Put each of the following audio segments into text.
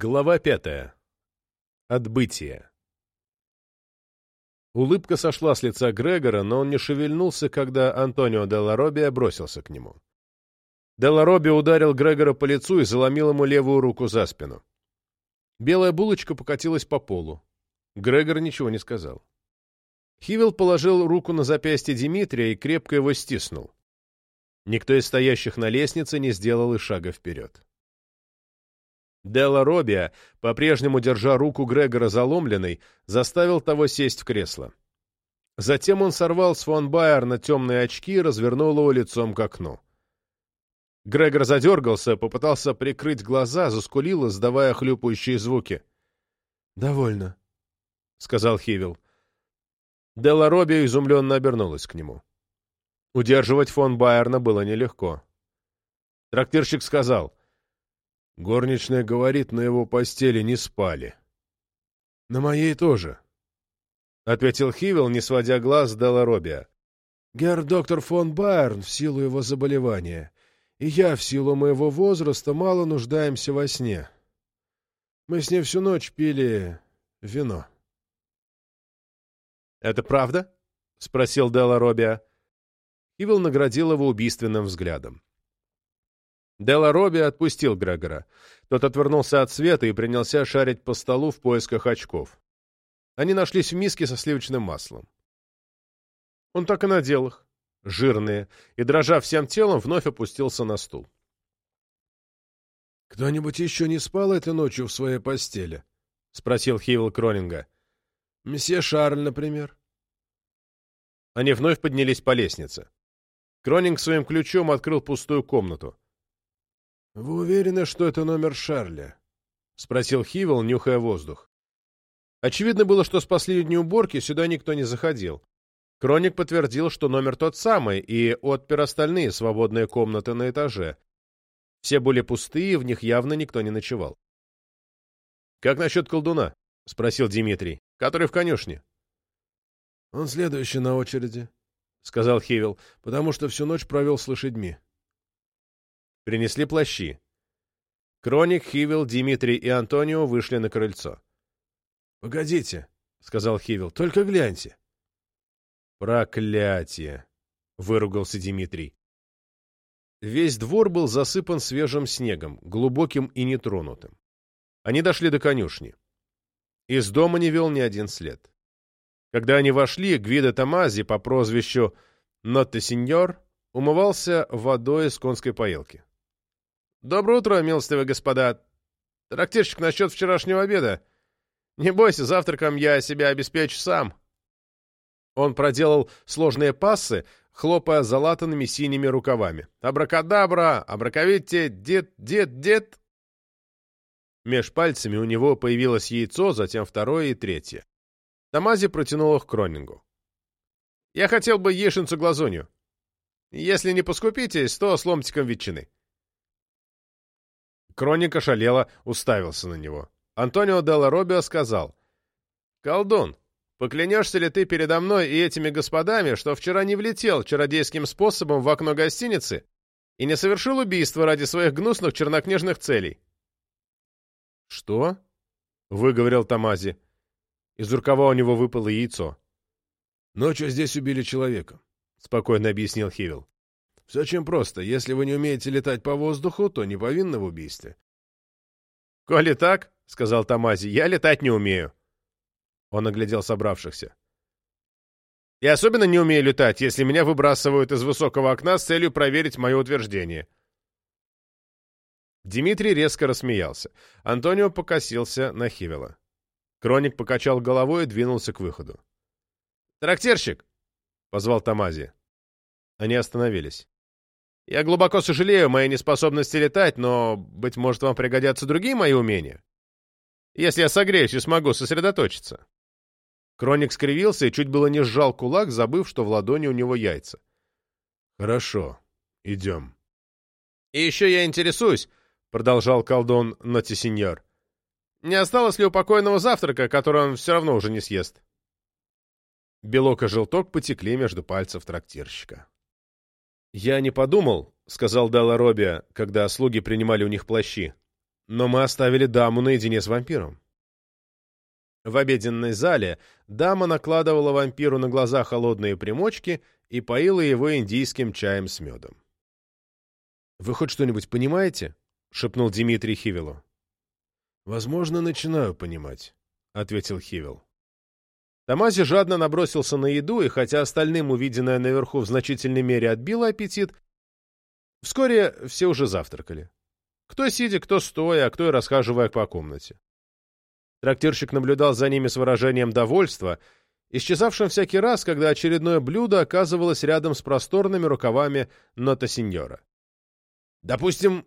Глава пятая. Отбытие. Улыбка сошла с лица Грегора, но он не шевельнулся, когда Антонио де Ларобия бросился к нему. Де Ларобия ударил Грегора по лицу и заломил ему левую руку за спину. Белая булочка покатилась по полу. Грегор ничего не сказал. Хивил положил руку на запястье Дмитрия и крепко его стиснул. Никто из стоящих на лестнице не сделал и шага вперед. Делла Робия, по-прежнему держа руку Грегора заломленной, заставил того сесть в кресло. Затем он сорвал с фон Байерна темные очки и развернул его лицом к окну. Грегор задергался, попытался прикрыть глаза, заскулил, издавая хлюпающие звуки. «Довольно», — сказал Хивил. Делла Робия изумленно обернулась к нему. Удерживать фон Байерна было нелегко. Трактирщик сказал, Горничная говорит, на его постели не спали. — На моей тоже, — ответил Хивил, не сводя глаз с Делла Робия. — Герр доктор фон Байерн в силу его заболевания, и я в силу моего возраста мало нуждаемся во сне. Мы с ней всю ночь пили вино. — Это правда? — спросил Делла Робия. Хивил наградил его убийственным взглядом. Делла Робби отпустил Грегора. Тот отвернулся от света и принялся шарить по столу в поисках очков. Они нашлись в миске со сливочным маслом. Он так и надел их, жирные, и, дрожа всем телом, вновь опустился на стул. «Кто-нибудь еще не спал этой ночью в своей постели?» — спросил Хивил Кронинга. «Месье Шарль, например». Они вновь поднялись по лестнице. Кронинг своим ключом открыл пустую комнату. «Вы уверены, что это номер Шарля?» — спросил Хивел, нюхая воздух. Очевидно было, что с последней уборки сюда никто не заходил. Кроник подтвердил, что номер тот самый, и отпер остальные свободные комнаты на этаже. Все были пустые, в них явно никто не ночевал. «Как насчет колдуна?» — спросил Дмитрий. «Который в конюшне?» «Он следующий на очереди», — сказал Хивел, «потому что всю ночь провел с лошадьми». Принесли плащи. Кроник, Хивил, Дмитрий и Антонио вышли на крыльцо. — Погодите, — сказал Хивил, — только гляньте. — Проклятие! — выругался Дмитрий. Весь двор был засыпан свежим снегом, глубоким и нетронутым. Они дошли до конюшни. Из дома не вел ни один след. Когда они вошли, Гвида Тамази по прозвищу Нотте Синьор умывался водой из конской поилки. «Доброе утро, милостивые господа. Трактирщик насчет вчерашнего обеда. Не бойся, завтраком я себя обеспечу сам». Он проделал сложные пассы, хлопая залатанными синими рукавами. «Абракадабра! Абраковитте! Дед! Дед! Дед!» Меж пальцами у него появилось яйцо, затем второе и третье. Тамази протянул их Кронингу. «Я хотел бы яишенцу-глазунью. Если не поскупитесь, то с ломтиком ветчины». Кроник ошалело уставился на него. Антонио Делла Робио сказал. «Колдун, поклянешься ли ты передо мной и этими господами, что вчера не влетел чародейским способом в окно гостиницы и не совершил убийство ради своих гнусных чернокнижных целей?» «Что?» — выговорил Тамази. Из рукава у него выпало яйцо. «Ночью здесь убили человека», — спокойно объяснил Хивил. Все очень просто. Если вы не умеете летать по воздуху, то не повинны в убийстве. — Коли так, — сказал Тамази, — я летать не умею. Он оглядел собравшихся. — И особенно не умею летать, если меня выбрасывают из высокого окна с целью проверить мое утверждение. Дмитрий резко рассмеялся. Антонио покосился на Хивела. Кроник покачал головой и двинулся к выходу. «Трактирщик!» — позвал Тамази. Они остановились. Я глубоко сожалею о моей неспособности летать, но, быть может, вам пригодятся другие мои умения? Если я согреюсь и смогу сосредоточиться. Кроник скривился и чуть было не сжал кулак, забыв, что в ладони у него яйца. «Хорошо, идем». «И еще я интересуюсь», — продолжал колдун Нотисиньор, «не осталось ли у покойного завтрака, который он все равно уже не съест?» Белок и желток потекли между пальцев трактирщика. «Я не подумал», — сказал Дала Робби, когда слуги принимали у них плащи. Но мы оставили даму наедине с вампиром. В обеденной зале дама накладывала вампиру на глаза холодные примочки и поила его индийским чаем с медом. «Вы хоть что-нибудь понимаете?» — шепнул Дмитрий Хивилу. «Возможно, начинаю понимать», — ответил Хивил. Тамази жадно набросился на еду, и хотя остальным увиденное наверху в значительной мере отбило аппетит, вскоре все уже завтракали. Кто сидя, кто стоя, а кто и расхаживая по комнате. Трактирщик наблюдал за ними с выражением довольства, исчезавшим всякий раз, когда очередное блюдо оказывалось рядом с просторными рукавами нота-сеньора. «Допустим,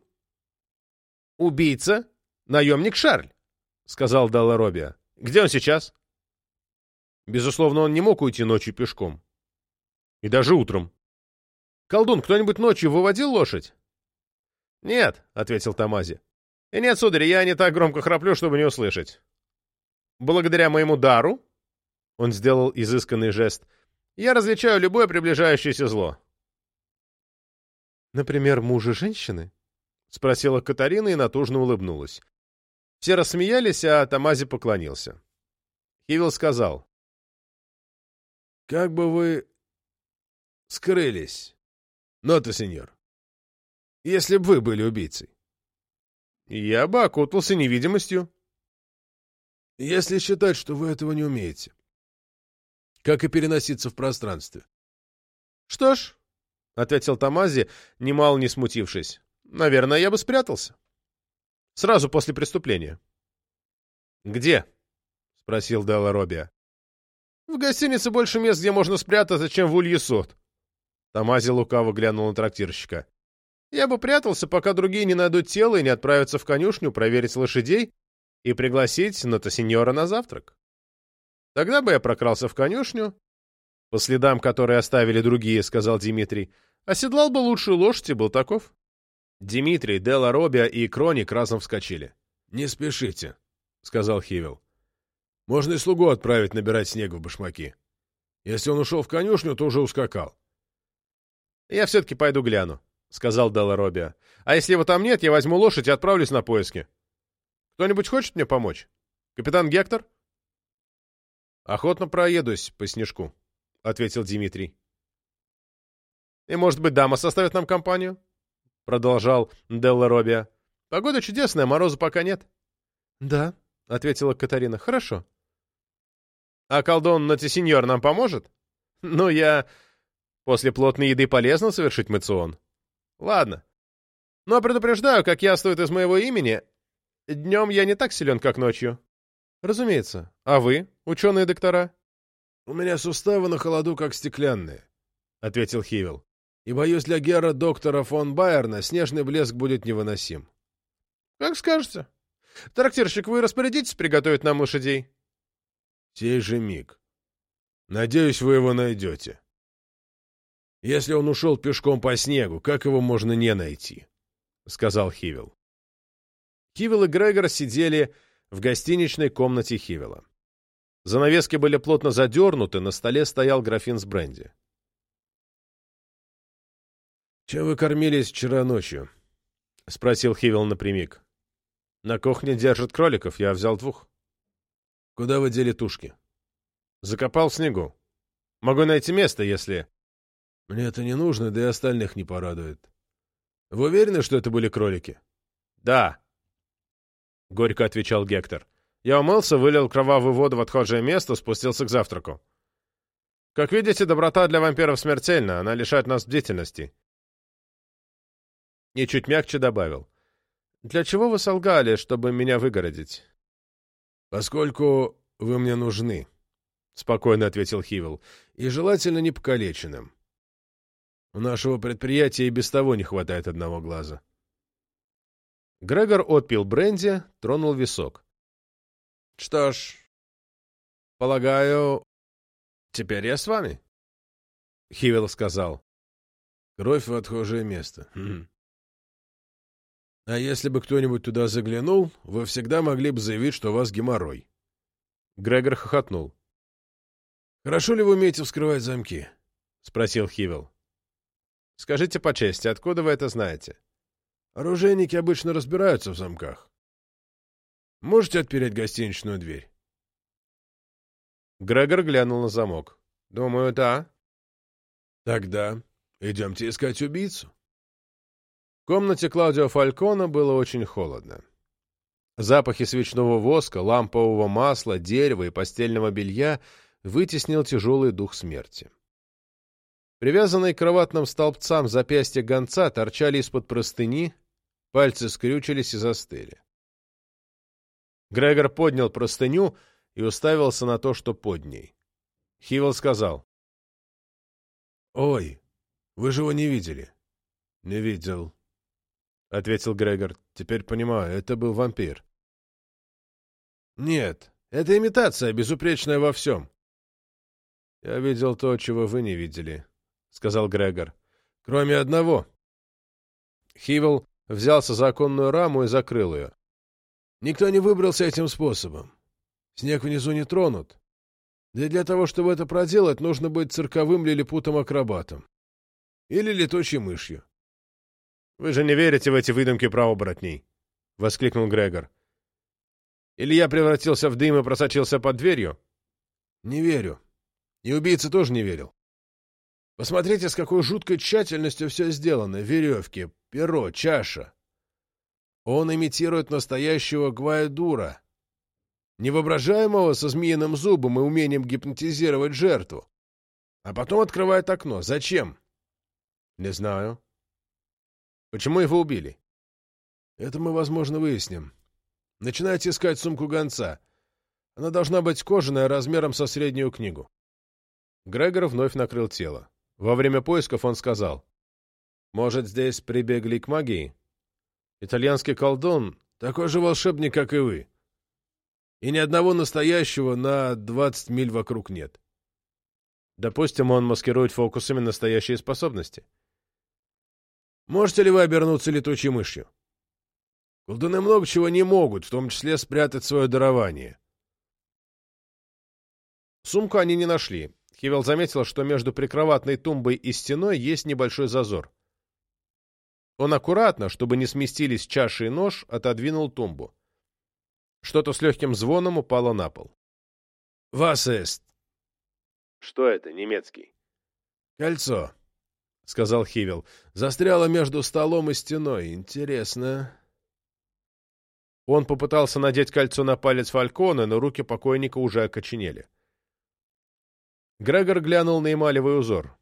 убийца — наемник Шарль», — сказал Далла. «Где он сейчас?» Безусловно, он не мог уйти ночью пешком. И даже утром. «Колдун, кто-нибудь ночью выводил лошадь?» «Нет», — ответил Тамази. «И нет, сударь, я не так громко храплю, чтобы не услышать. Благодаря моему дару, — он сделал изысканный жест, — я различаю любое приближающееся зло». «Например, мужа женщины?» — спросила Катарина и натужно улыбнулась. Все рассмеялись, а Тамази поклонился. Хивил сказал. Как бы вы скрылись, нота, сеньор, если бы вы были убийцей? Я бы окутался невидимостью. Если считать, что вы этого не умеете. Как и переноситься в пространстве. Что ж, — ответил Тамази, немало не смутившись, — наверное, я бы спрятался. Сразу после преступления. — Где? — спросил Делла Робия. В гостинице больше мест, где можно спрятаться, чем в Ульесот. Тамази лукаво глянул на трактирщика. Я бы прятался, пока другие не найдут тело и не отправятся в конюшню проверить лошадей и пригласить Нотосеньора на завтрак. Тогда бы я прокрался в конюшню, по следам, которые оставили другие, сказал Дмитрий, оседлал бы лучшую лошадь и был таков. Дмитрий, Делла Робия и Кроник разом вскочили. — Не спешите, — сказал Хивел. Можно и слугу отправить набирать снег в башмаки. Если он ушел в конюшню, то уже ускакал. — Я все-таки пойду гляну, — сказал Делла Робиа. — А если его там нет, я возьму лошадь и отправлюсь на поиски. Кто-нибудь хочет мне помочь? Капитан Гектор? — Охотно проедусь по снежку, — ответил Дмитрий. — И, может быть, дама составит нам компанию? — продолжал Делла Робиа. — Погода чудесная, мороза пока нет. — Да, — ответила Катарина. — Хорошо. А колдун Нотисеньор нам поможет? Ну, я... После плотной еды полезно совершить мацион. Ладно. Но предупреждаю, как яствует из моего имени, днем я не так силен, как ночью. Разумеется. А вы, ученые-доктора? У меня суставы на холоду, как стеклянные, — ответил Хивел. И, боюсь, для Гера доктора фон Байерна снежный блеск будет невыносим. — Как скажете. Трактирщик, вы распорядитесь приготовить нам лошадей? Сей же миг. Надеюсь, вы его найдете. Если он ушел пешком по снегу, как его можно не найти? — сказал Хивел. Хивел и Грегор сидели в гостиничной комнате Хивела. Занавески были плотно задернуты, на столе стоял графин с бренди. «Чем вы кормились вчера ночью?» — спросил Хивел напрямик. «На кухне держат кроликов, я взял двух». Куда вы дели тушки? Закопал в снегу. Могу найти место, если... Мне это не нужно, да и остальных не порадует. Вы уверены, что это были кролики? Да. Горько отвечал Гектор. Я умылся, вылил кровавую воду в отхожее место, спустился к завтраку. Как видите, доброта для вампиров смертельна, она лишает нас бдительности. И чуть мягче добавил. Для чего вы солгали, чтобы меня выгородить? «Поскольку вы мне нужны», — спокойно ответил Хивел, — «и желательно не покалеченным. У нашего предприятия и без того не хватает одного глаза». Грегор отпил бренди, тронул висок. «Что ж, полагаю, теперь я с вами?» Хивел сказал. «Кровь в отхожее место. Хм. А если бы кто-нибудь туда заглянул, вы всегда могли бы заявить, что у вас геморрой. Грегор хохотнул. «Хорошо ли вы умеете вскрывать замки?» — спросил Хивел. «Скажите по чести, откуда вы это знаете?» «Оружейники обычно разбираются в замках». Можете отпереть гостиничную дверь?» Грегор глянул на замок. «Думаю, да». «Тогда идемте искать убийцу». Комнате Клаудио Фалькона было очень холодно. Запахи свечного воска, лампового масла, дерева и постельного белья вытеснил тяжелый дух смерти. Привязанные к кроватным столбцам запястья гонца торчали из-под простыни, пальцы скрючились и застыли. Грегор поднял простыню и уставился на то, что под ней. Хивел сказал. «Ой, вы же его не видели?» «Не видел», — ответил Грегор. «Теперь понимаю, это был вампир». «Нет, это имитация, безупречная во всем». «Я видел то, чего вы не видели», — сказал Грегор. «Кроме одного». Хивел взялся за оконную раму и закрыл ее. Никто не выбрался этим способом. Снег внизу не тронут. Да для того, чтобы это проделать, нужно быть цирковым лилипутом-акробатом. Или летучей мышью. — Вы же не верите в эти выдумки про оборотней? — воскликнул Грегор. — Или я превратился в дым и просочился под дверью? — Не верю. И убийца тоже не верил. Посмотрите, с какой жуткой тщательностью все сделано. Веревки, перо, чаша. Он имитирует настоящего Гвайдура, невоображаемого со змеиным зубом и умением гипнотизировать жертву. А потом открывает окно. Зачем? Не знаю. Почему его убили? Это мы, возможно, выясним. Начинайте искать сумку гонца. Она должна быть кожаная, размером со среднюю книгу. Грегор вновь накрыл тело. Во время поисков он сказал. Может, здесь прибегли к магии? Итальянский колдун такой же волшебник, как и вы. И ни одного настоящего на двадцать миль вокруг нет. Допустим, он маскирует фокусами настоящие способности. Можете ли вы обернуться летучей мышью? Колдуны много чего не могут, в том числе спрятать свое дарование. Сумку они не нашли. Хивел заметил, что между прикроватной тумбой и стеной есть небольшой зазор. Он аккуратно, чтобы не сместились чаши и нож, отодвинул тумбу. Что-то с легким звоном упало на пол. «Вас эст!» «Что это, немецкий?» «Кольцо», — сказал Хивел. «Застряло между столом и стеной. Интересно». Он попытался надеть кольцо на палец Фалькона, но руки покойника уже окоченели. Грегор глянул на эмалевый узор.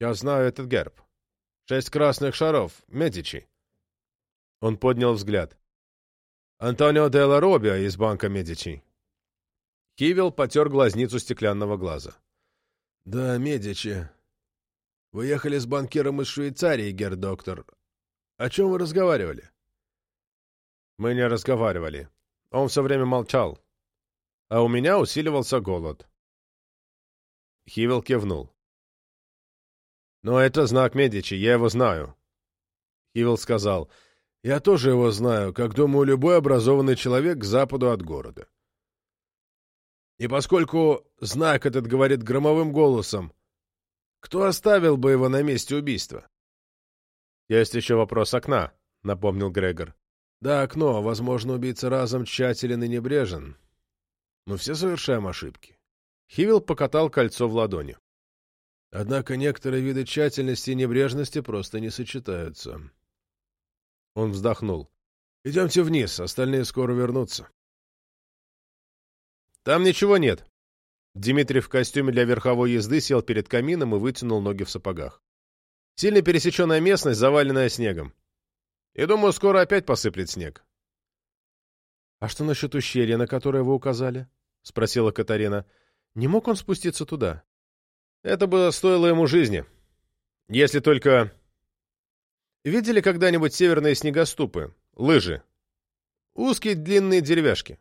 «Я знаю этот герб. Шесть красных шаров. Медичи. Он поднял взгляд. Антонио де ла Робиа из банка Медичи. Кивил потер глазницу стеклянного глаза. Да, Медичи. Вы ехали с банкиром из Швейцарии, герр-доктор. О чем вы разговаривали? Мы не разговаривали. Он все время молчал. А у меня усиливался голод. Хивил кивнул. «Но это знак Медичи, я его знаю». Хивилл сказал, «Я тоже его знаю, как, думаю, любой образованный человек к западу от города». И поскольку знак этот говорит громовым голосом, кто оставил бы его на месте убийства? «Есть еще вопрос окна», — напомнил Грегор. «Да, окно. Возможно, убийца разом тщателен и небрежен. Мы все совершаем ошибки». Хивилл покатал кольцо в ладони. Однако некоторые виды тщательности и небрежности просто не сочетаются. Он вздохнул. «Идемте вниз, остальные скоро вернутся». «Там ничего нет». Дмитрий в костюме для верховой езды сел перед камином и вытянул ноги в сапогах. Сильно пересеченная местность, заваленная снегом. И думаю, скоро опять посыплет снег. — А что насчет ущелья, на которое вы указали? — спросила Катарина. — Не мог он спуститься туда? Это бы стоило ему жизни. Если только... Видели когда-нибудь северные снегоступы? Лыжи? Узкие длинные деревяшки.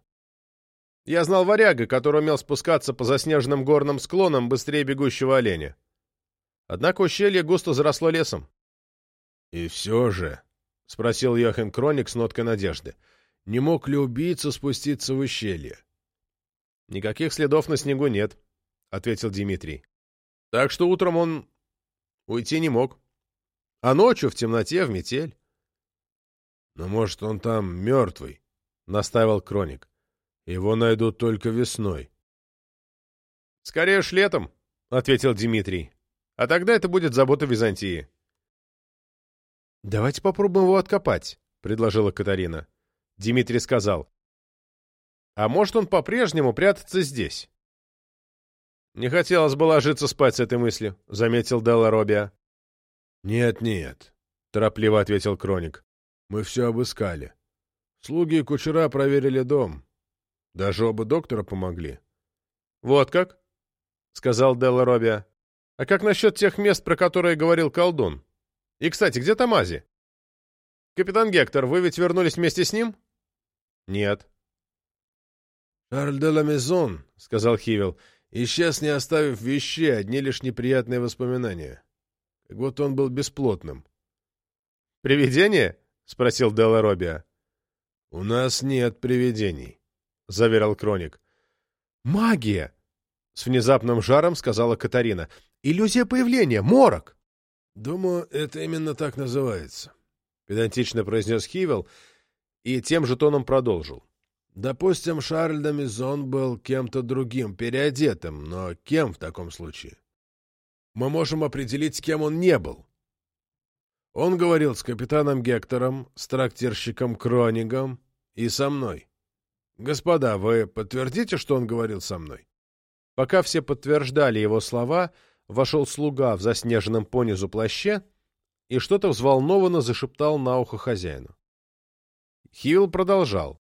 Я знал варяга, который умел спускаться по заснеженным горным склонам быстрее бегущего оленя. Однако ущелье густо заросло лесом. — И все же, — спросил Йохен Кроник с ноткой надежды, — не мог ли убийца спуститься в ущелье? — Никаких следов на снегу нет, — ответил Дмитрий. Так что утром он уйти не мог. А ночью в темноте, в метель. Но, может, он там мертвый? настаивал Кроник. Его найдут только весной. Скорее уж летом, ответил Дмитрий. А тогда это будет забота Византии. Давайте попробуем его откопать, предложила Катарина. Дмитрий сказал. А может, он по-прежнему прятаться здесь? Не хотелось бы ложиться спать с этой мыслью, заметил Делла Робиа. Нет, нет, торопливо ответил Кроник. Мы все обыскали. Слуги и кучера проверили дом. Даже оба доктора помогли. Вот как? сказал Делла Робиа. А как насчет тех мест, про которые говорил колдун? И, кстати, где Тамази? Капитан Гектор, вы ведь вернулись вместе с ним? Нет. Шарль де ла Мезон, сказал Хивел, исчез, не оставив вещей, одни лишь неприятные воспоминания. Как будто он был бесплотным. «Привидение?» — спросил Делла Робиа. «У нас нет привидений», — заверил Кроник. «Магия!» — с внезапным жаром сказала Катарина. «Иллюзия появления! Морок!» «Думаю, это именно так называется», — педантично произнес Хивел и тем же тоном продолжил. «Допустим, Шарль де был кем-то другим, переодетым, но кем в таком случае? Мы можем определить, кем он не был. Он говорил с капитаном Гектором, с трактирщиком Кронигом и со мной. Господа, вы подтвердите, что он говорил со мной?» Пока все подтверждали его слова, вошел слуга в заснеженном понизу плаще и что-то взволнованно зашептал на ухо хозяину. Хилл продолжал.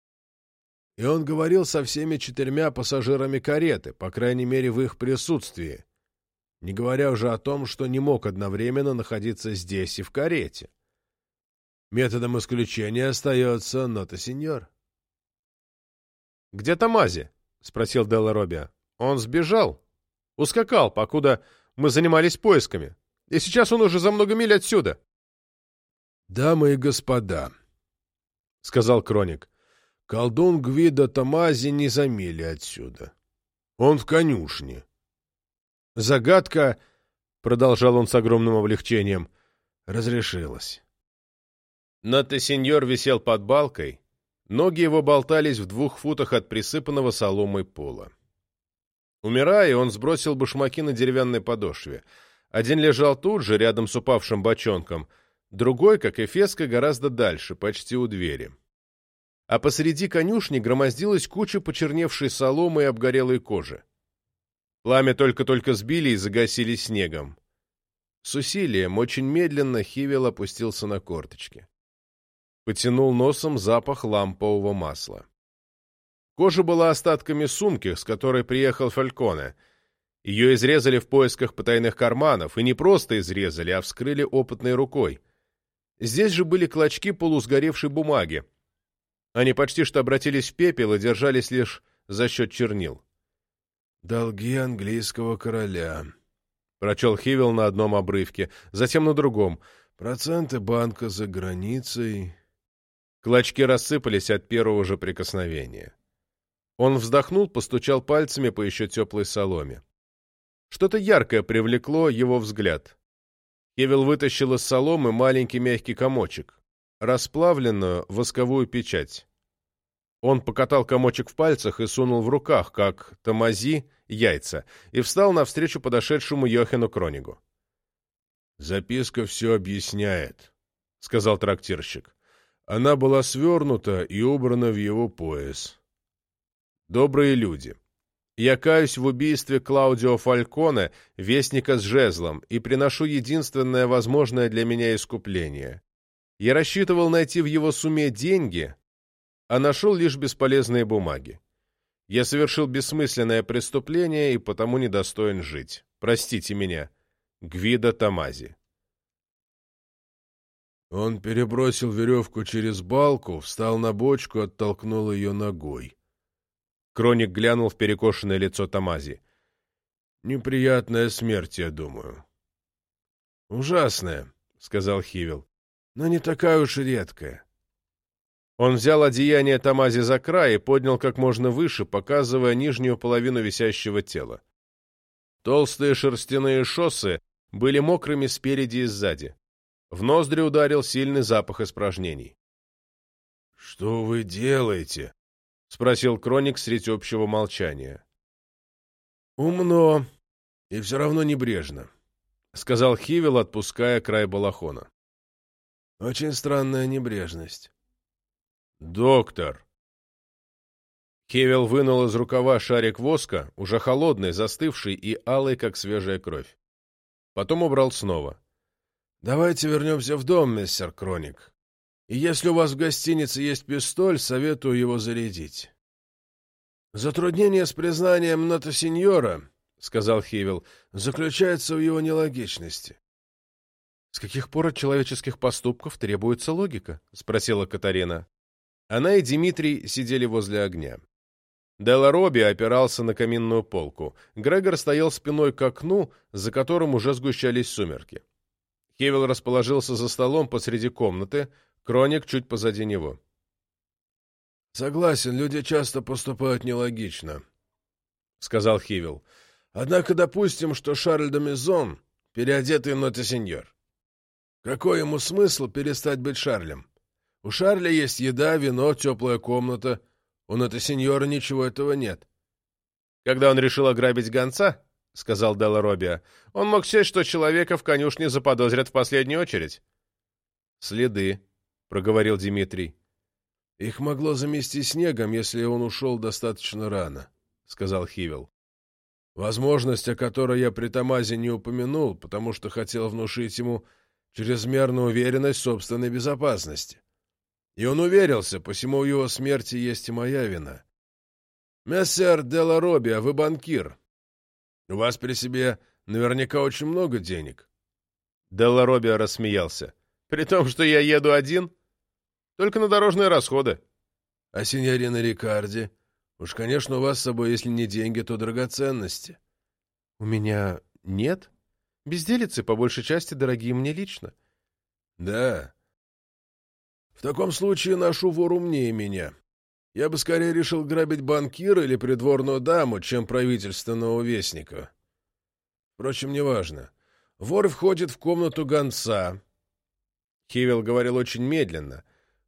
И он говорил со всеми четырьмя пассажирами кареты, по крайней мере, в их присутствии, не говоря уже о том, что не мог одновременно находиться здесь и в карете. Методом исключения остается нота сеньор. «Где Тамази?» — спросил Делла Робиа. «Он сбежал. Ускакал, покуда мы занимались поисками. И сейчас он уже за много миль отсюда». «Дамы и господа», — сказал Кроник, — «колдун Гвидо Тамази не за мили отсюда. Он в конюшне». Загадка, — продолжал он с огромным облегчением, — разрешилась. Ноте-сеньор висел под балкой, ноги его болтались в двух футах от присыпанного соломой пола. Умирая, он сбросил башмаки на деревянной подошве. Один лежал тут же, рядом с упавшим бочонком, другой, как и феска, гораздо дальше, почти у двери. А посреди конюшни громоздилась куча почерневшей соломы и обгорелой кожи. Пламя только-только сбили и загасили снегом. С усилием, очень медленно, Хивел опустился на корточки. Потянул носом запах лампового масла. Кожа была остатками сумки, с которой приехал Фальконе. Ее изрезали в поисках потайных карманов, и не просто изрезали, а вскрыли опытной рукой. Здесь же были клочки полусгоревшей бумаги. Они почти что обратились в пепел и держались лишь за счет чернил. «Долги английского короля», — прочел Хивел на одном обрывке, затем на другом. «Проценты банка за границей». Клочки рассыпались от первого же прикосновения. Он вздохнул, постучал пальцами по еще теплой соломе. Что-то яркое привлекло его взгляд. Хевел вытащил из соломы маленький мягкий комочек, расплавленную восковую печать. Он покатал комочек в пальцах и сунул в руках, как тамази, яйца, и встал навстречу подошедшему Йохану Кронигу. «Записка все объясняет», — сказал трактирщик. Она была свернута и убрана в его пояс. «Добрые люди, я каюсь в убийстве Клаудио Фальконе, вестника с жезлом, и приношу единственное возможное для меня искупление. Я рассчитывал найти в его суме деньги, а нашел лишь бесполезные бумаги. Я совершил бессмысленное преступление и потому недостоин жить. Простите меня. Гвида Тамази. Он перебросил веревку через балку, встал на бочку, оттолкнул ее ногой. Кроник глянул в перекошенное лицо Тамази. «Неприятная смерть, я думаю». «Ужасная», — сказал Хивил, — «но не такая уж и редкая. Он взял одеяние Тамази за край и поднял как можно выше, показывая нижнюю половину висящего тела. Толстые шерстяные шоссы были мокрыми спереди и сзади. В ноздри ударил сильный запах испражнений. — Что вы делаете? спросил Кроник средь общего молчания. «Умно и все равно небрежно», — сказал Хивил, отпуская край балахона. «Очень странная небрежность». «Доктор!» Хевел вынул из рукава шарик воска, уже холодный, застывший и алый, как свежая кровь. Потом убрал снова. «Давайте вернемся в дом, мистер Кроник. И если у вас в гостинице есть пистоль, советую его зарядить». «Затруднение с признанием Нотосеньора», — сказал Хивел, — «заключается в его нелогичности». «С каких пор от человеческих поступков требуется логика?» — спросила Катарина. Она и Дмитрий сидели возле огня. Делла Робби опирался на каминную полку. Грегор стоял спиной к окну, за которым уже сгущались сумерки. Хевел расположился за столом посреди комнаты, Кроник чуть позади него. «Согласен, люди часто поступают нелогично», — сказал Хивел. «Однако допустим, что Шарль де Мезон — переодетый нотесеньор. Какой ему смысл перестать быть Шарлем? У Шарля есть еда, вино, теплая комната — у Нотосеньора ничего этого нет. Когда он решил ограбить гонца, — сказал Делла Робиа, — он мог сесть, что человека в конюшне заподозрят в последнюю очередь. — Следы, — проговорил Дмитрий. — Их могло замести снегом, если он ушел достаточно рано, — сказал Хивел. Возможность, о которой я при Тамазе не упомянул, потому что хотел внушить ему чрезмерную уверенность в собственной безопасности. И он уверился, посему в его смерти есть и моя вина. «Мессер Делла Робби, а вы банкир. У вас при себе наверняка очень много денег». Делла Робби рассмеялся. «При том, что я еду один? Только на дорожные расходы». «А синьорина Рикарди? Уж, конечно, у вас с собой, если не деньги, то драгоценности». «У меня нет. Безделицы, по большей части, дорогие мне лично». «Да. В таком случае ношу вор умнее меня. Я бы скорее решил грабить банкира или придворную даму, чем правительственного вестника. Впрочем, неважно. Вор входит в комнату гонца. Хивел говорил очень медленно.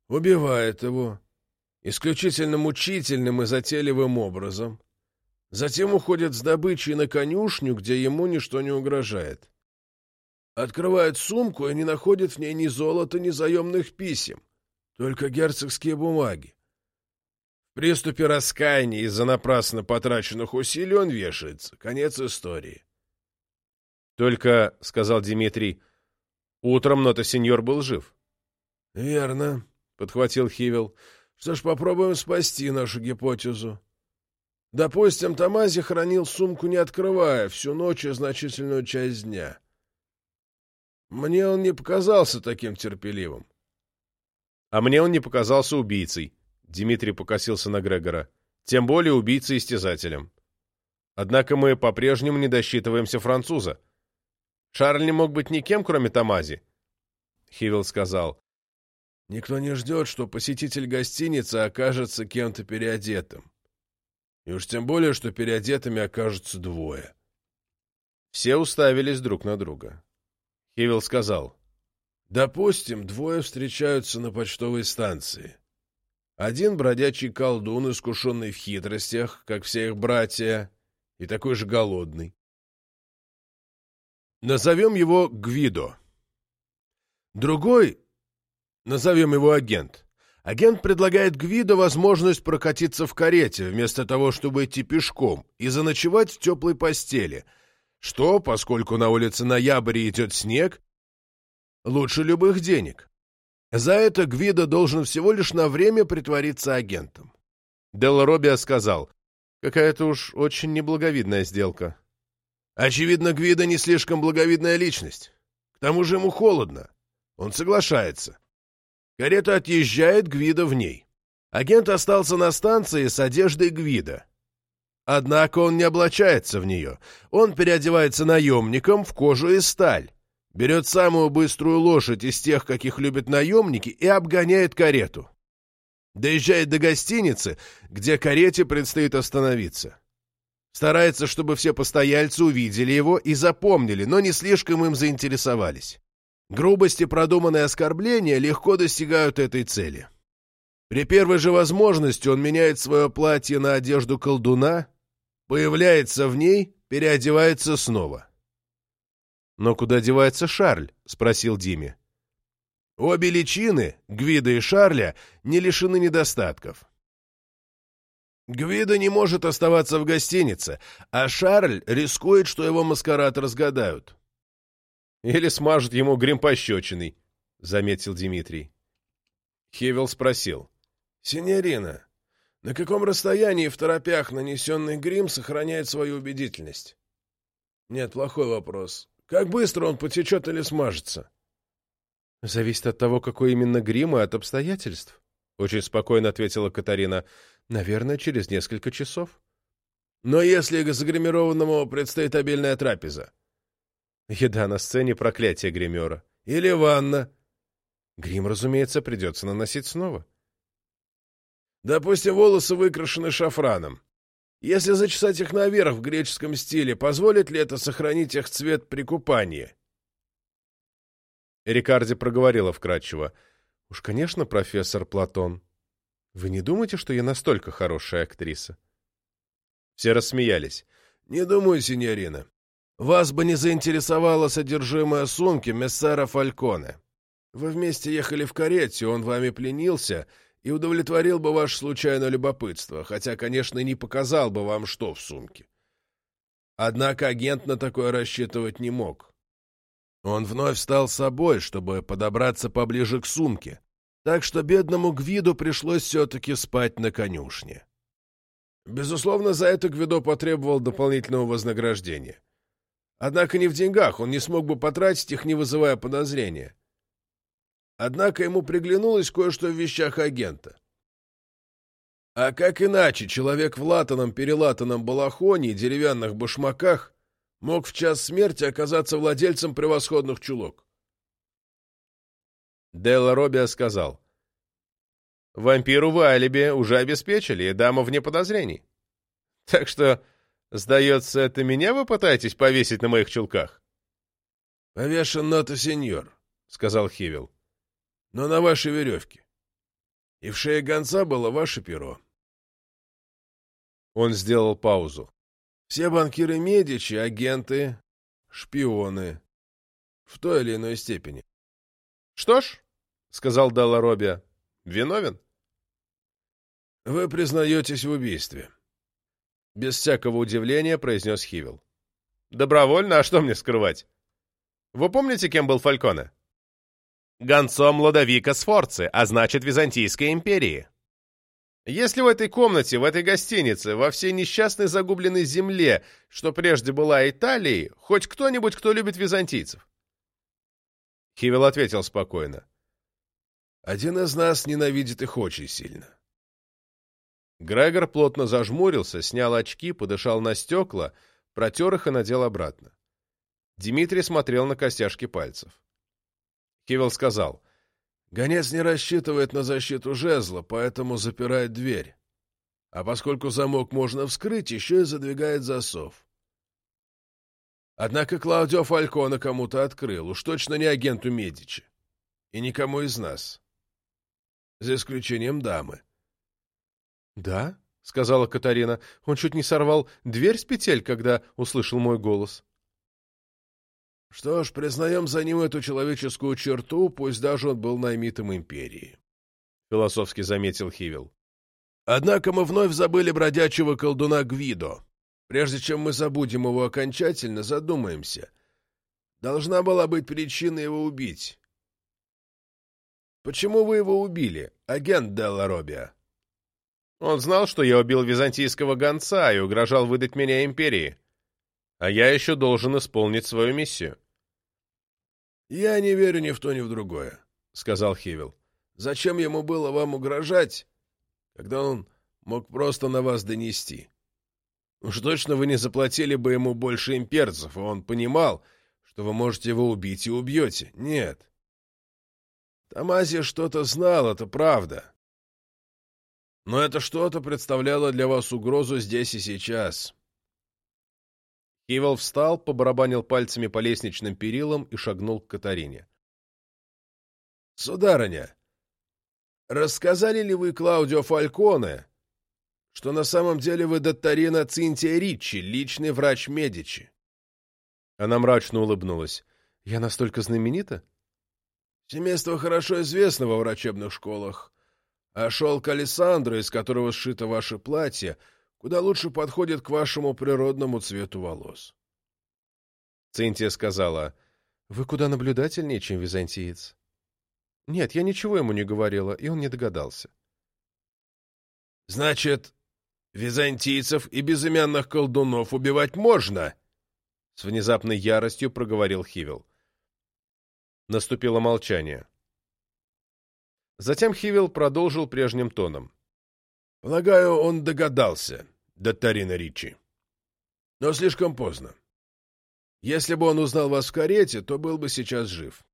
Убивает его. Исключительно мучительным и затейливым образом. Затем уходит с добычей на конюшню, где ему ничто не угрожает. Открывает сумку и не находит в ней ни золота, ни заемных писем. Только герцогские бумаги. Приступе раскаяния из-за напрасно потраченных усилий он вешается. Конец истории. Только, — сказал Дмитрий, — утром нота сеньор был жив. — Верно, — подхватил Хивел. — Что ж, попробуем спасти нашу гипотезу. Допустим, Тамази хранил сумку, не открывая, всю ночь и значительную часть дня. Мне он не показался таким терпеливым. А мне он не показался убийцей. Дмитрий покосился на Грегора. Тем более убийцей-истязателем. Однако мы по-прежнему не досчитываемся француза. Шарль не мог быть никем, кроме Тамази. Хивилл сказал. Никто не ждет, что посетитель гостиницы окажется кем-то переодетым. И уж тем более, что переодетыми окажутся двое. Все уставились друг на друга. Хивилл сказал. Допустим, двое встречаются на почтовой станции. Один бродячий колдун, искушенный в хитростях, как все их братья, и такой же голодный. Назовем его Гвидо. Другой, назовем его агент. Агент предлагает Гвидо возможность прокатиться в карете, вместо того, чтобы идти пешком, и заночевать в теплой постели, что, поскольку на улице ноябрь идет снег, Лучше любых денег. За это Гвидо должен всего лишь на время притвориться агентом. Дел Робиа сказал, какая-то уж очень неблаговидная сделка. Очевидно, Гвидо не слишком благовидная личность. К тому же ему холодно. Он соглашается. Карета отъезжает, Гвидо в ней. Агент остался на станции с одеждой Гвида. Однако он не облачается в нее. Он переодевается наемником в кожу и сталь берет самую быструю лошадь из тех, каких любят наемники, и обгоняет карету. Доезжает до гостиницы, где карете предстоит остановиться. Старается, чтобы все постояльцы увидели его и запомнили, но не слишком им заинтересовались. Грубости продуманные оскорбления легко достигают этой цели. При первой же возможности он меняет свое платье на одежду колдуна, появляется в ней, переодевается снова. «Но куда девается Шарль?» — спросил Диме. Обе личины, Гвида и Шарля, не лишены недостатков. Гвида не может оставаться в гостинице, а Шарль рискует, что его маскарад разгадают. «Или смажут ему грим пощечиной», — заметил Дмитрий. Хевел спросил. «Синьорина, на каком расстоянии в торопях нанесенный грим сохраняет свою убедительность?» «Нет, плохой вопрос. Как быстро он потечет или смажется?» «Зависит от того, какой именно грим и от обстоятельств», — очень спокойно ответила Катарина. «Наверное, через несколько часов». «Но если загримированному предстоит обильная трапеза?» «Еда на сцене — проклятие гримера». «Или ванна?» «Грим, разумеется, придется наносить снова». «Допустим, волосы выкрашены шафраном. Если зачесать их наверх в греческом стиле, позволит ли это сохранить их цвет при купании?» Рикарди проговорила вкратчиво. «Уж, конечно, профессор Платон. Вы не думаете, что я настолько хорошая актриса?» Все рассмеялись. «Не думаю, синьорина. Вас бы не заинтересовало содержимое сумки мессера Фальконе. Вы вместе ехали в карете, он вами пленился и удовлетворил бы ваше случайное любопытство, хотя, конечно, не показал бы вам, что в сумке. Однако агент на такое рассчитывать не мог. Он вновь стал собой, чтобы подобраться поближе к сумке, так что бедному Гвиду пришлось все-таки спать на конюшне. Безусловно, за это Гвидо потребовал дополнительного вознаграждения. Однако не в деньгах, он не смог бы потратить их, не вызывая подозрения. Однако ему приглянулось кое-что в вещах агента. А как иначе человек в латаном-перелатанном балахоне и деревянных башмаках мог в час смерти оказаться владельцем превосходных чулок. Делла Робиа сказал. «Вампиру вы алиби уже обеспечили, и дама вне подозрений. Так что, сдается, это меня вы пытаетесь повесить на моих чулках?» «Повешен нота сеньор», — сказал Хивил. «Но на вашей веревке. И в шее гонца было ваше перо». Он сделал паузу. Все банкиры Медичи — агенты, шпионы. В той или иной степени. — Что ж, — сказал Далла Робби, — виновен. — Вы признаетесь в убийстве. Без всякого удивления произнес Хивил. — Добровольно, а что мне скрывать? Вы помните, кем был Фальконе? Гонцом Лодовика Сфорцы, а значит, Византийской империи. Если в этой комнате, в этой гостинице, во всей несчастной загубленной земле, что прежде была Италией, хоть кто-нибудь, кто любит византийцев? Хивел ответил спокойно. Один из нас ненавидит их очень сильно. Грегор плотно зажмурился, снял очки, подышал на стекла, протер их и надел обратно. Дмитрий смотрел на костяшки пальцев. Хивел сказал — Гонец не рассчитывает на защиту жезла, поэтому запирает дверь. А поскольку замок можно вскрыть, еще и задвигает засов. Однако Клаудио Фалькона кому-то открыл, уж точно не агенту Медичи. И никому из нас. За исключением дамы. — Да, — сказала Катарина, — он чуть не сорвал дверь с петель, когда услышал мой голос. Что ж, признаем за ним эту человеческую черту, пусть даже он был наймитом империи. Философски заметил Хивил. Однако мы вновь забыли бродячего колдуна Гвидо. Прежде чем мы забудем его окончательно, задумаемся. Должна была быть причина его убить. Почему вы его убили, агент Делла Робиа? Он знал, что я убил византийского гонца и угрожал выдать меня империи. А я еще должен исполнить свою миссию. «Я не верю ни в то, ни в другое», — сказал Хивил. «Зачем ему было вам угрожать, когда он мог просто на вас донести? Уж точно вы не заплатили бы ему больше имперцев, и он понимал, что вы можете его убить и убьете. Нет. Тамазия что-то знал, это правда. Но это что-то представляло для вас угрозу здесь и сейчас. Хивел встал, побарабанил пальцами по лестничным перилам и шагнул к Катарине. — Сударыня, рассказали ли вы Клаудио Фальконе, что на самом деле вы Доттарина Цинтия Риччи, личный врач Медичи?» Она мрачно улыбнулась. «Я настолько знаменита?» «Семейство хорошо известно во врачебных школах, а шелк Александра, из которого сшито ваше платье, куда лучше подходит к вашему природному цвету волос». Цинтия сказала, «Вы куда наблюдательнее, чем византиец». Нет, я ничего ему не говорила, и он не догадался. «Значит, византийцев и безымянных колдунов убивать можно?» С внезапной яростью проговорил Хивил. Наступило молчание. Затем Хивил продолжил прежним тоном. «Полагаю, он догадался, Даттарина Ричи. Но слишком поздно. Если бы он узнал вас в карете, то был бы сейчас жив.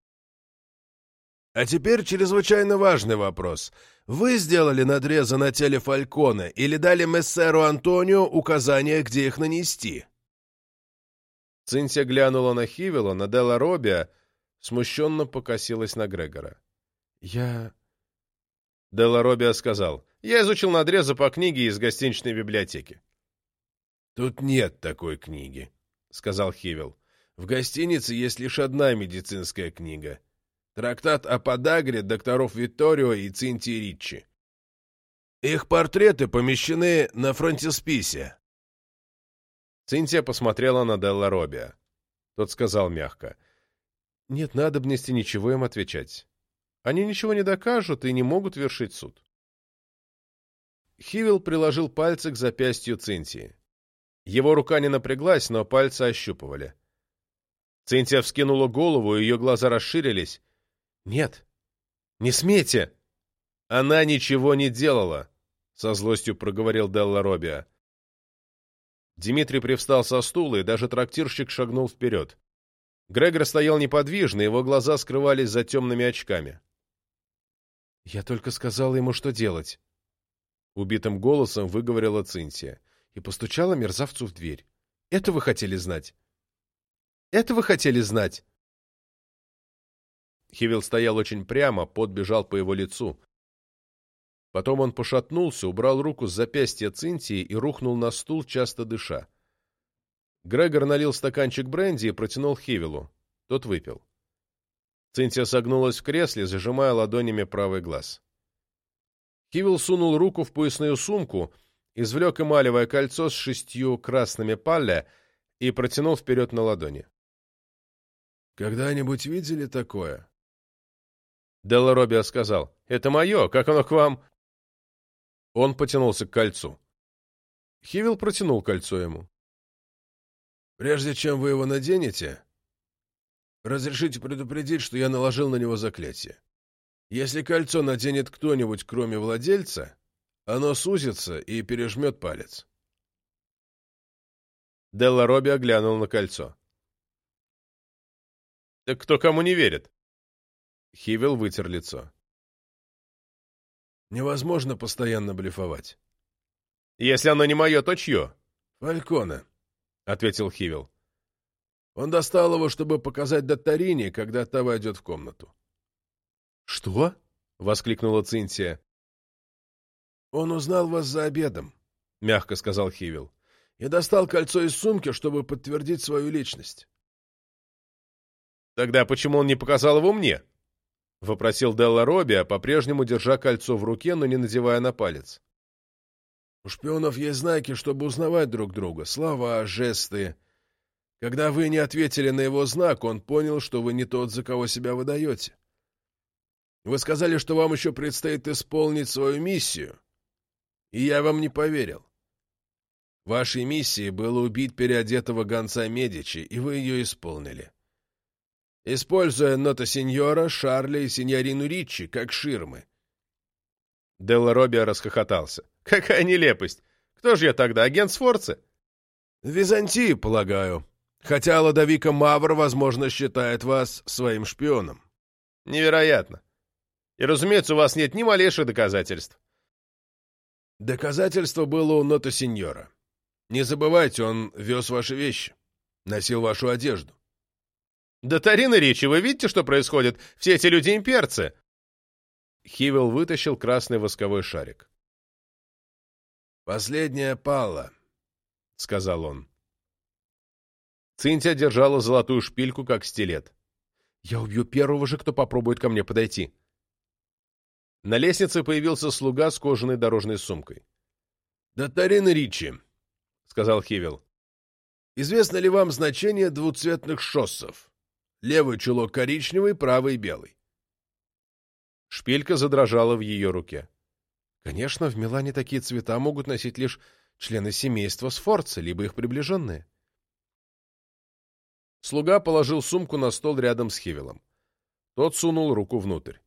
А теперь чрезвычайно важный вопрос. Вы сделали надрезы на теле Фалькона или дали мессеру Антонио указание, где их нанести? Цинтия глянула на Хивела, на Делла Робия, смущенно покосилась на Грегора. «Я...» Делла Робия сказал. «Я изучил надрезы по книге из гостиничной библиотеки». «Тут нет такой книги», — сказал Хивел. В гостинице есть лишь одна медицинская книга. Трактат о подагре докторов Витторио и Цинти Риччи. Их портреты помещены на фронтисписе. Цинтия посмотрела на Делла Робия. Тот сказал мягко. «Нет надобности ничего им отвечать. Они ничего не докажут и не могут вершить суд». Хивил приложил пальцы к запястью Цинтии. Его рука не напряглась, но пальцы ощупывали. Цинтия вскинула голову, ее глаза расширились. «Нет, не смейте!» «Она ничего не делала!» — со злостью проговорил Делла Робиа. Дмитрий привстал со стула, и даже трактирщик шагнул вперед. Грегор стоял неподвижно, его глаза скрывались за темными очками. «Я только сказала ему, что делать», — убитым голосом выговорила Цинтия и постучала мерзавцу в дверь. «Это вы хотели знать?» Это вы хотели знать?» Хивил стоял очень прямо, пот бежал по его лицу. Потом он пошатнулся, убрал руку с запястья Цинтии и рухнул на стул, часто дыша. Грегор налил стаканчик бренди и протянул Хивилу. Тот выпил. Цинтия согнулась в кресле, зажимая ладонями правый глаз. Хивил сунул руку в поясную сумку, извлек эмалевое кольцо с шестью красными палля и протянул вперед на ладони. Когда-нибудь видели такое? Делла Робиа сказал. Это мое, как оно к вам? Он потянулся к кольцу. Хивил протянул кольцо ему. Прежде чем вы его наденете, разрешите предупредить, что я наложил на него заклятие. Если кольцо наденет кто-нибудь, кроме владельца, оно сузится и пережмет палец. Делла Робби оглянул на кольцо. Так кто кому не верит? Хивел вытер лицо. Невозможно постоянно блефовать. Если оно не мое, то чье? Фалькона, — ответил Хивел. Он достал его, чтобы показать Доттарине, когда та войдет в комнату. «Что?» — воскликнула Цинтия. «Он узнал вас за обедом», — мягко сказал Хивел. «Я достал кольцо из сумки, чтобы подтвердить свою личность». Тогда почему он не показал его мне? — вопросил Делла Робби, по-прежнему держа кольцо в руке, но не надевая на палец. — У шпионов есть знаки, чтобы узнавать друг друга, слова, жесты. Когда вы не ответили на его знак, он понял, что вы не тот, за кого себя выдаете. Вы сказали, что вам еще предстоит исполнить свою миссию, и я вам не поверил. Вашей миссией было убить переодетого гонца Медичи, и вы ее исполнили. — используя нота-сеньора, Шарля и сеньорину Ричи как ширмы. Делла Робби расхохотался. «Какая нелепость! Кто же я тогда, агент Сфорцы?» «В Византии, полагаю. Хотя Ладовика Мавр, возможно, считает вас своим шпионом». «Невероятно. И, разумеется, у вас нет ни малейших доказательств». «Доказательство было у нота-сеньора. Не забывайте, он вез ваши вещи, носил вашу одежду. Да Тарина Ричи, вы видите, что происходит? Все эти люди имперцы. Хивел вытащил красный восковой шарик. «Последняя пала», — сказал он. Цинтия держала золотую шпильку, как стилет. «Я убью первого же, кто попробует ко мне подойти». На лестнице появился слуга с кожаной дорожной сумкой. «Датарин Ричи», — сказал Хивел. «Известно ли вам значение двуцветных шоссов? Левый чулок коричневый, правый белый». Шпилька задрожала в ее руке. Конечно, в Милане такие цвета могут носить лишь члены семейства Сфорца, либо их приближенные. Слуга положил сумку на стол рядом с Хивелом. Тот сунул руку внутрь.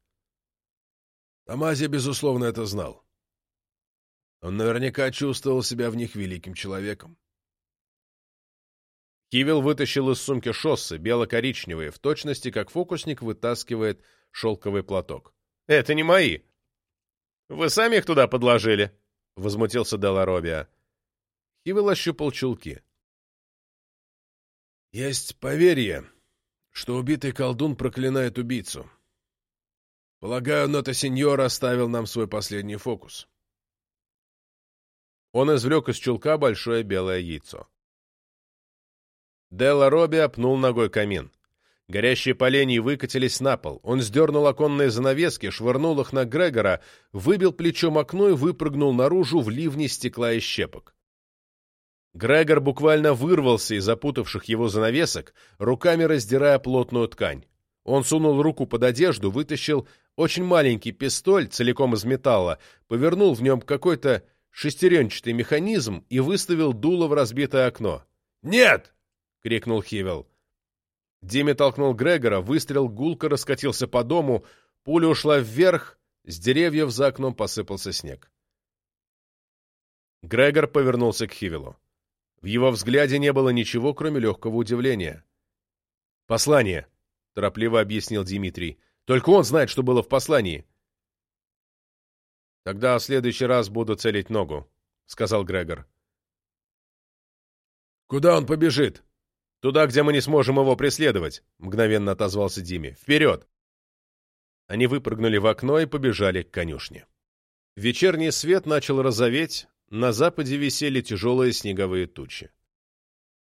Тамази, безусловно, это знал. Он наверняка чувствовал себя в них великим человеком. Хивел вытащил из сумки шоссы, бело-коричневые, в точности, как фокусник вытаскивает шелковый платок. «Это не мои!» «Вы сами их туда подложили?» — возмутился Деларобия. Хивел ощупал чулки. «Есть поверье, что убитый колдун проклинает убийцу. Полагаю, Нота Сеньор оставил нам свой последний фокус». Он извлек из чулка большое белое яйцо. Делла Робби пнул ногой камин. Горящие поленья выкатились на пол. Он сдернул оконные занавески, швырнул их на Грегора, выбил плечом окно и выпрыгнул наружу в ливне стекла и щепок. Грегор буквально вырвался из запутавших его занавесок, руками раздирая плотную ткань. Он сунул руку под одежду, вытащил очень маленький пистоль, целиком из металла, повернул в нем какой-то шестеренчатый механизм и выставил дуло в разбитое окно. «Нет!» — крикнул Хивел. Димми толкнул Грегора, выстрел гулко раскатился по дому, пуля ушла вверх, с деревьев за окном посыпался снег. Грегор повернулся к Хивелу. В его взгляде не было ничего, кроме легкого удивления. «Послание», — торопливо объяснил Дмитрий. «Только он знает, что было в послании». «Тогда в следующий раз буду целить ногу», — сказал Грегор. «Куда он побежит?» «Туда, где мы не сможем его преследовать», — мгновенно отозвался Диме. «Вперед!» Они выпрыгнули в окно и побежали к конюшне. Вечерний свет начал розоветь, на западе висели тяжелые снеговые тучи.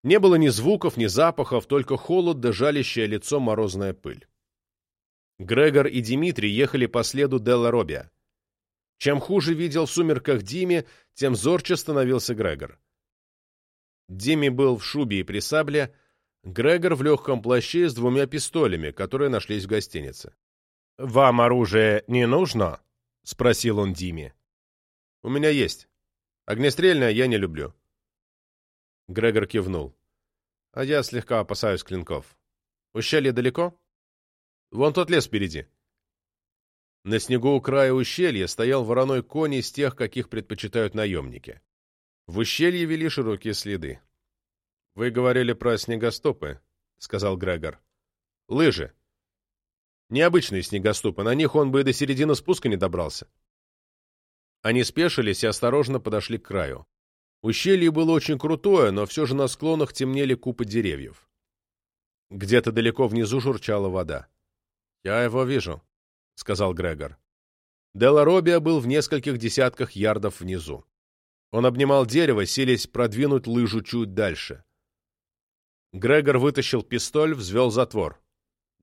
Не было ни звуков, ни запахов, только холод да лицо морозная пыль. Грегор и Дмитрий ехали по следу Делла Робия. Чем хуже видел в сумерках Диме, тем зорче становился Грегор. Дими был в шубе и при сабле, Грегор в легком плаще с двумя пистолями, которые нашлись в гостинице. «Вам оружие не нужно?» — спросил он Диме. «У меня есть. Огнестрельное я не люблю». Грегор кивнул. «А я слегка опасаюсь клинков. Ущелье далеко?» «Вон тот лес впереди». На снегу у края ущелья стоял вороной конь из тех, каких предпочитают наемники. В ущелье вели широкие следы. «Вы говорили про снегоступы», — сказал Грегор. «Лыжи. Необычные снегоступы, на них он бы и до середины спуска не добрался». Они спешились и осторожно подошли к краю. Ущелье было очень крутое, но все же на склонах темнели купы деревьев. Где-то далеко внизу журчала вода. «Я его вижу», — сказал Грегор. Деларобия был в нескольких десятках ярдов внизу. Он обнимал дерево, силясь продвинуть лыжу чуть дальше. Грегор вытащил пистоль, взвел затвор.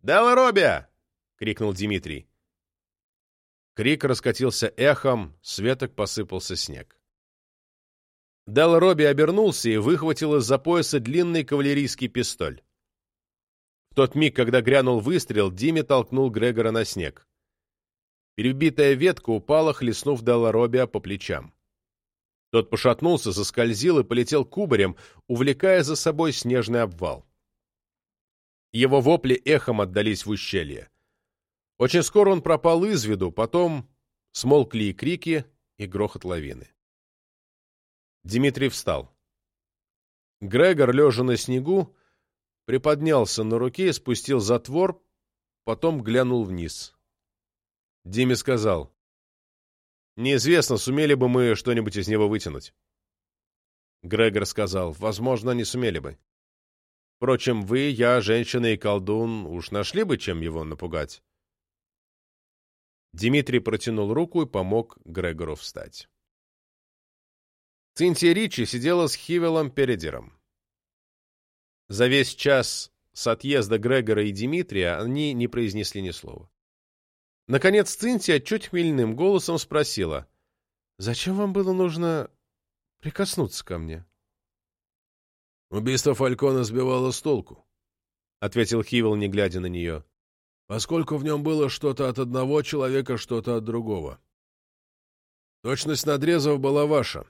«Делла Робия!» — крикнул Дмитрий. Крик раскатился эхом, с посыпался снег. Делла Робби обернулся и выхватил из-за пояса длинный кавалерийский пистоль. В тот миг, когда грянул выстрел, Диме толкнул Грегора на снег. Перебитая ветка упала, хлестнув Робби по плечам. Тот пошатнулся, заскользил и полетел кубарем, увлекая за собой снежный обвал. Его вопли эхом отдались в ущелье. Очень скоро он пропал из виду, потом смолкли и крики, и грохот лавины. Дмитрий встал. Грегор, лежа на снегу, приподнялся на руке спустил затвор, потом глянул вниз. Диме сказал, Неизвестно, сумели бы мы что-нибудь из него вытянуть. Грегор сказал, возможно, не сумели бы. Впрочем, вы, я, женщина и колдун уж нашли бы, чем его напугать. Дмитрий протянул руку и помог Грегору встать. Цинтия Ричи сидела с Хивелом Передером. За весь час с отъезда Грегора и Дмитрия они не произнесли ни слова. Наконец Цинтия чуть хмельным голосом спросила, «Зачем вам было нужно прикоснуться ко мне?» «Убийство Фалькона сбивало с толку», — ответил Хивел, не глядя на нее поскольку в нем было что-то от одного человека, что-то от другого. Точность надрезов была ваша.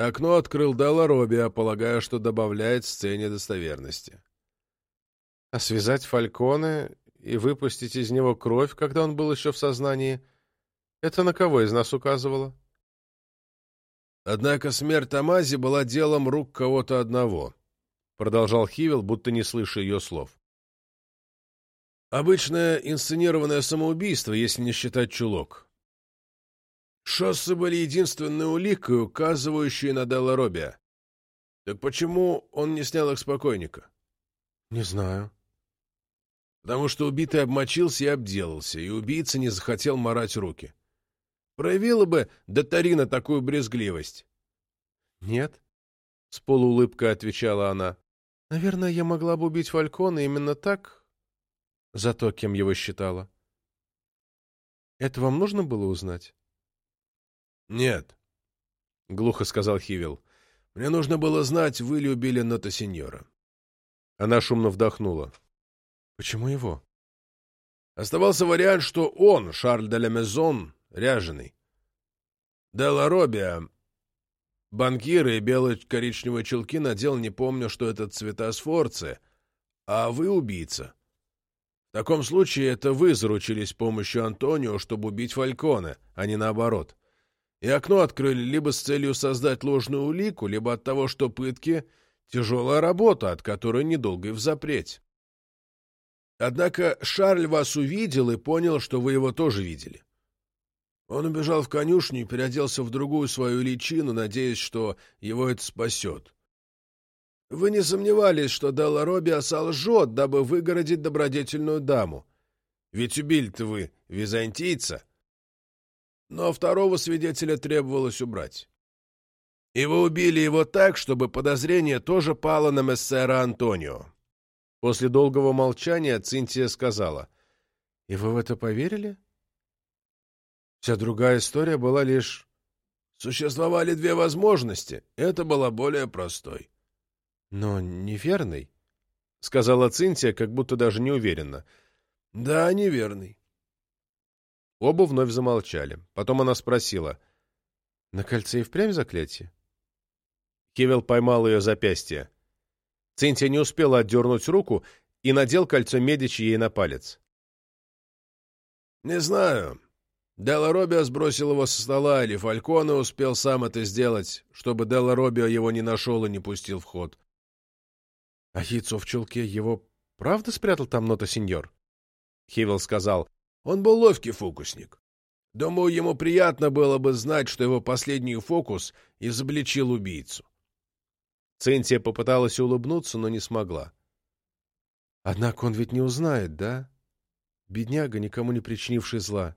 Окно открыл Дала Робби, полагая, что добавляет сцене достоверности. А связать Фальконе и выпустить из него кровь, когда он был еще в сознании, это на кого из нас указывало? Однако смерть Тамази была делом рук кого-то одного, продолжал Хивел, будто не слыша ее слов. Обычное инсценированное самоубийство, если не считать чулок. Шоссы были единственной уликой, указывающей на Делла Робия. Так почему он не снял их с покойника? — Не знаю. — Потому что убитый обмочился и обделался, и убийца не захотел марать руки. Проявила бы Датарина такую брезгливость. — Нет, — с полуулыбкой отвечала она. — Наверное, я могла бы убить Фалькона именно так, за то, кем его считала. Это вам нужно было узнать? Нет, — глухо сказал Хивил. Мне нужно было знать, вы ли убили Нота Сеньора. Она шумно вдохнула. Почему его? Оставался вариант, что он, Шарль де ла Мезон, ряженый. Делла Робиа, банкиры и бело-коричневые чулки надел, не помню, что это цвета Сфорцы, а вы убийца. В таком случае это вы заручились помощью Антонио, чтобы убить Фальконе, а не наоборот. И окно открыли либо с целью создать ложную улику, либо от того, что пытки — тяжелая работа, от которой недолго и в запрете. Однако Шарль вас увидел и понял, что вы его тоже видели. Он убежал в конюшню и переоделся в другую свою личину, надеясь, что его это спасет. Вы не сомневались, что Делла Робиаса лжет, дабы выгородить добродетельную даму. Ведь убили-то вы византийца. Но второго свидетеля требовалось убрать. И вы убили его так, чтобы подозрение тоже пало на мессера Антонио. После долгого молчания Цинтия сказала, «И вы в это поверили? Вся другая история была лишь...» Существовали две возможности, это была более простой. — Но неверный, — сказала Цинтия, как будто даже не уверенно. — Да, неверный. Оба вновь замолчали. Потом она спросила. — На кольце и впрямь заклятие? Кевилл поймал ее запястье. Цинтия не успела отдернуть руку и надел кольцо Медичи ей на палец. — Не знаю. Делла Робио сбросил его со стола, или Фальконе успел сам это сделать, чтобы Делла Робио его не нашел и не пустил в ход. — А яйцо в чулке его правда спрятал там нота сеньор? Хивел сказал. — Он был ловкий фокусник. Думаю, ему приятно было бы знать, что его последний фокус изобличил убийцу. Цинтия попыталась улыбнуться, но не смогла. — Однако он ведь не узнает, да? Бедняга, никому не причинивший зла.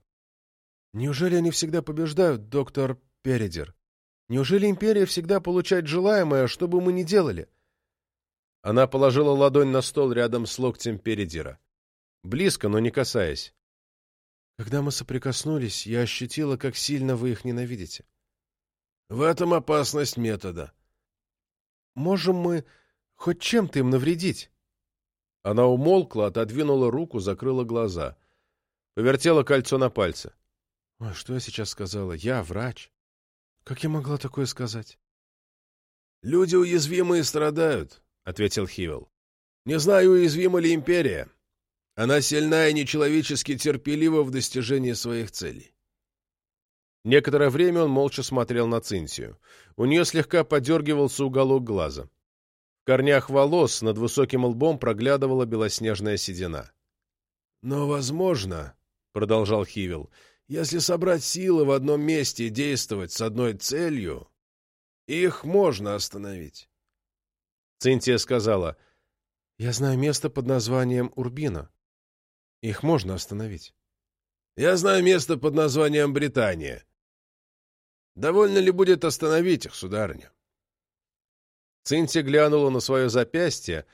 Неужели они всегда побеждают, доктор Передер? Неужели империя всегда получает желаемое, что бы мы ни делали? Она положила ладонь на стол рядом с локтем Передира. Близко, но не касаясь. Когда мы соприкоснулись, я ощутила, как сильно вы их ненавидите. В этом опасность метода. Можем мы хоть чем-то им навредить? Она умолкла, отодвинула руку, закрыла глаза. Повертела кольцо на пальце. Ой, что я сейчас сказала? Я врач. Как я могла такое сказать? Люди уязвимые страдают. — ответил Хивел. «Не знаю, уязвима ли империя. Она сильна и нечеловечески терпелива в достижении своих целей». Некоторое время он молча смотрел на Цинтию. У нее слегка подергивался уголок глаза. В корнях волос над высоким лбом проглядывала белоснежная седина. «Но, возможно, — продолжал Хивел, — если собрать силы в одном месте и действовать с одной целью, их можно остановить. Цинтия сказала, «Я знаю место под названием Урбино. Их можно остановить». Я знаю место под названием Британия. Довольно ли будет остановить их, сударыня? Цинти глянула на свое запястье,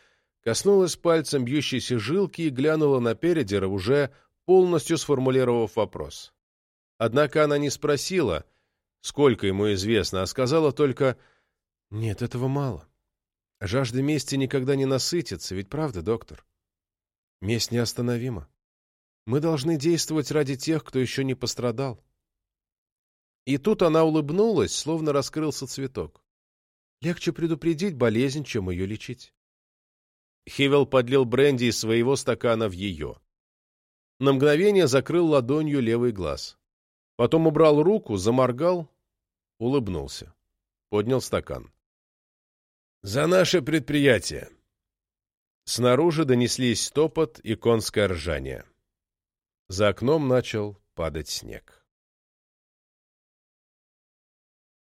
коснулась пальцем бьющейся жилки и глянула на Передера, уже полностью сформулировав вопрос. Однако она не спросила, сколько ему известно, а сказала только «Нет, этого мало. Жажда мести никогда не насытится, ведь правда, доктор? Месть неостановима. Мы должны действовать ради тех, кто еще не пострадал». И тут она улыбнулась, словно раскрылся цветок. Легче предупредить болезнь, чем ее лечить. Хивел подлил бренди из своего стакана в ее. На мгновение закрыл ладонью левый глаз. Потом убрал руку, заморгал, улыбнулся. Поднял стакан. «За наше предприятие!» Снаружи донеслись топот и конское ржание. За окном начал падать снег.